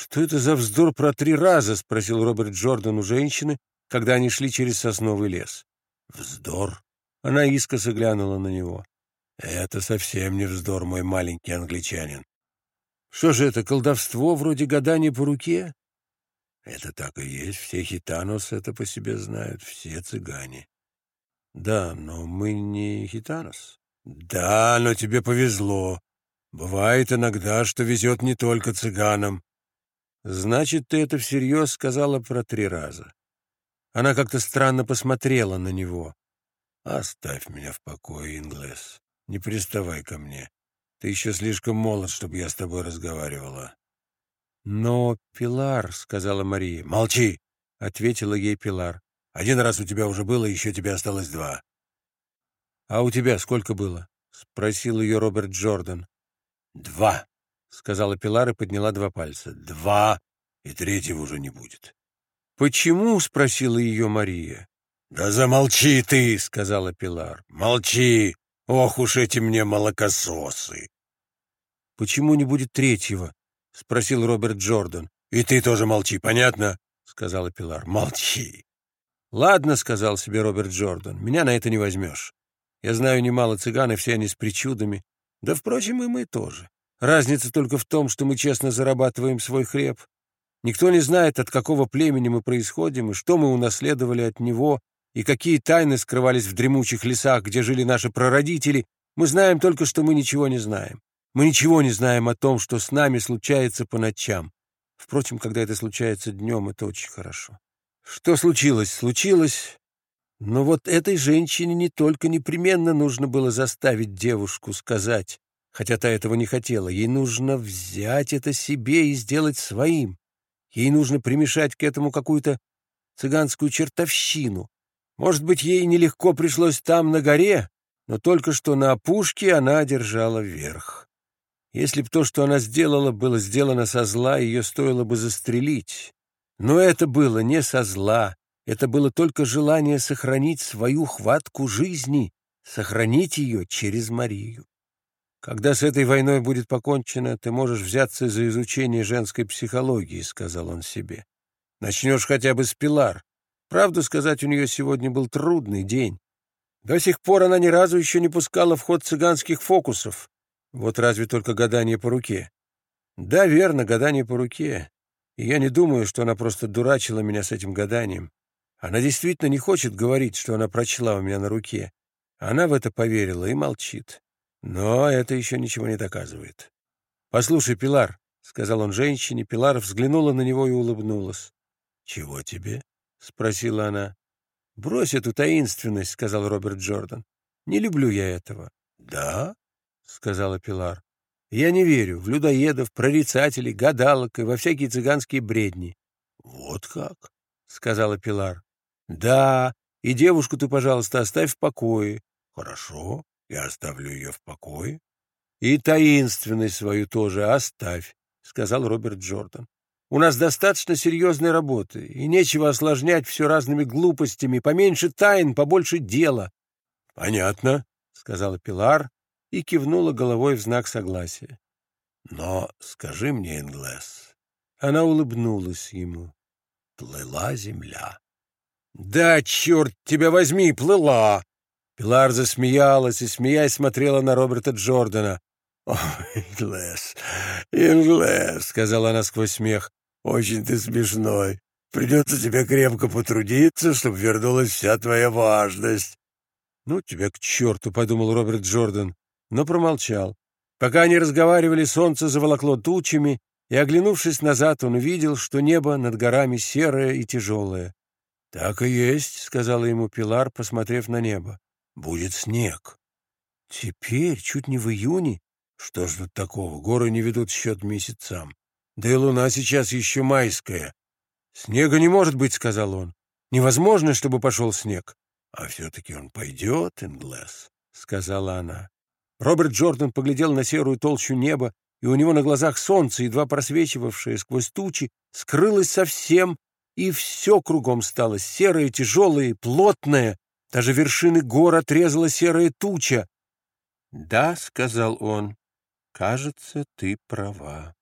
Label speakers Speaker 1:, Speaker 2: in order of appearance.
Speaker 1: «Что это за вздор про три раза?» — спросил Роберт Джордан у женщины, когда они шли через сосновый лес. «Вздор?» — она искоса глянула на него. «Это совсем не вздор, мой маленький англичанин. Что же это, колдовство вроде гадания по руке?» «Это так и есть. Все хитанос это по себе знают, все цыгане». «Да, но мы не хитанос». «Да, но тебе повезло. Бывает иногда, что везет не только цыганам. Значит, ты это всерьез сказала про три раза. Она как-то странно посмотрела на него. Оставь меня в покое, Инглес. Не приставай ко мне. Ты еще слишком молод, чтобы я с тобой разговаривала. Но, Пилар, — сказала Мария. Молчи, — ответила ей Пилар. Один раз у тебя уже было, еще тебе осталось два. А у тебя сколько было? — спросил ее Роберт Джордан. Два, — сказала Пилар и подняла два пальца. «Два, и третьего уже не будет». «Почему?» — спросила ее Мария. «Да замолчи ты!» — сказала Пилар. «Молчи! Ох уж эти мне молокососы!» «Почему не будет третьего?» — спросил Роберт Джордан. «И ты тоже молчи, понятно?» — сказала Пилар. «Молчи!» «Ладно», — сказал себе Роберт Джордан, — «меня на это не возьмешь. Я знаю немало цыган, и все они с причудами. Да, впрочем, и мы тоже. Разница только в том, что мы честно зарабатываем свой хлеб. Никто не знает, от какого племени мы происходим, и что мы унаследовали от него, и какие тайны скрывались в дремучих лесах, где жили наши прародители. Мы знаем только, что мы ничего не знаем. Мы ничего не знаем о том, что с нами случается по ночам. Впрочем, когда это случается днем, это очень хорошо. Что случилось? Случилось. Но вот этой женщине не только непременно нужно было заставить девушку сказать хотя та этого не хотела. Ей нужно взять это себе и сделать своим. Ей нужно примешать к этому какую-то цыганскую чертовщину. Может быть, ей нелегко пришлось там, на горе, но только что на опушке она одержала верх. Если б то, что она сделала, было сделано со зла, ее стоило бы застрелить. Но это было не со зла, это было только желание сохранить свою хватку жизни, сохранить ее через Марию. «Когда с этой войной будет покончено, ты можешь взяться за изучение женской психологии», — сказал он себе. «Начнешь хотя бы с Пилар. Правду сказать, у нее сегодня был трудный день. До сих пор она ни разу еще не пускала в ход цыганских фокусов. Вот разве только гадание по руке. Да, верно, гадание по руке. И я не думаю, что она просто дурачила меня с этим гаданием. Она действительно не хочет говорить, что она прочла у меня на руке. Она в это поверила и молчит. Но это еще ничего не доказывает. «Послушай, Пилар», — сказал он женщине, Пилар взглянула на него и улыбнулась. «Чего тебе?» — спросила она. «Брось эту таинственность», — сказал Роберт Джордан. «Не люблю я этого». «Да?» — сказала Пилар. «Я не верю в людоедов, прорицателей, гадалок и во всякие цыганские бредни». «Вот как?» — сказала Пилар. «Да, и девушку ты, пожалуйста, оставь в покое». «Хорошо», я оставлю ее в покое. И таинственность свою тоже оставь, — сказал Роберт Джордан. У нас достаточно серьезной работы, и нечего осложнять все разными глупостями. Поменьше тайн, побольше дела. — Понятно, — сказала Пилар и кивнула головой в знак согласия. — Но скажи мне, Инглес... Она улыбнулась ему. Плыла земля. — Да, черт тебя возьми, плыла! Пилар засмеялась и, смеясь, смотрела на Роберта Джордана. «О, Инглес, Инглес!» — сказала она сквозь смех. «Очень ты смешной. Придется тебе крепко потрудиться, чтобы вернулась вся твоя важность». «Ну, тебя к черту!» — подумал Роберт Джордан, но промолчал. Пока они разговаривали, солнце заволокло тучами, и, оглянувшись назад, он увидел, что небо над горами серое и тяжелое. «Так и есть», — сказала ему Пилар, посмотрев на небо будет снег. Теперь, чуть не в июне, что ж тут такого, горы не ведут счет месяцам. Да и луна сейчас еще майская. Снега не может быть, — сказал он. Невозможно, чтобы пошел снег. А все-таки он пойдет, Инглес, — сказала она. Роберт Джордан поглядел на серую толщу неба, и у него на глазах солнце, едва просвечивавшее сквозь тучи, скрылось совсем, и все кругом стало серое, тяжелое, плотное, даже вершины гор отрезала серая туча. — Да, — сказал он, — кажется, ты права.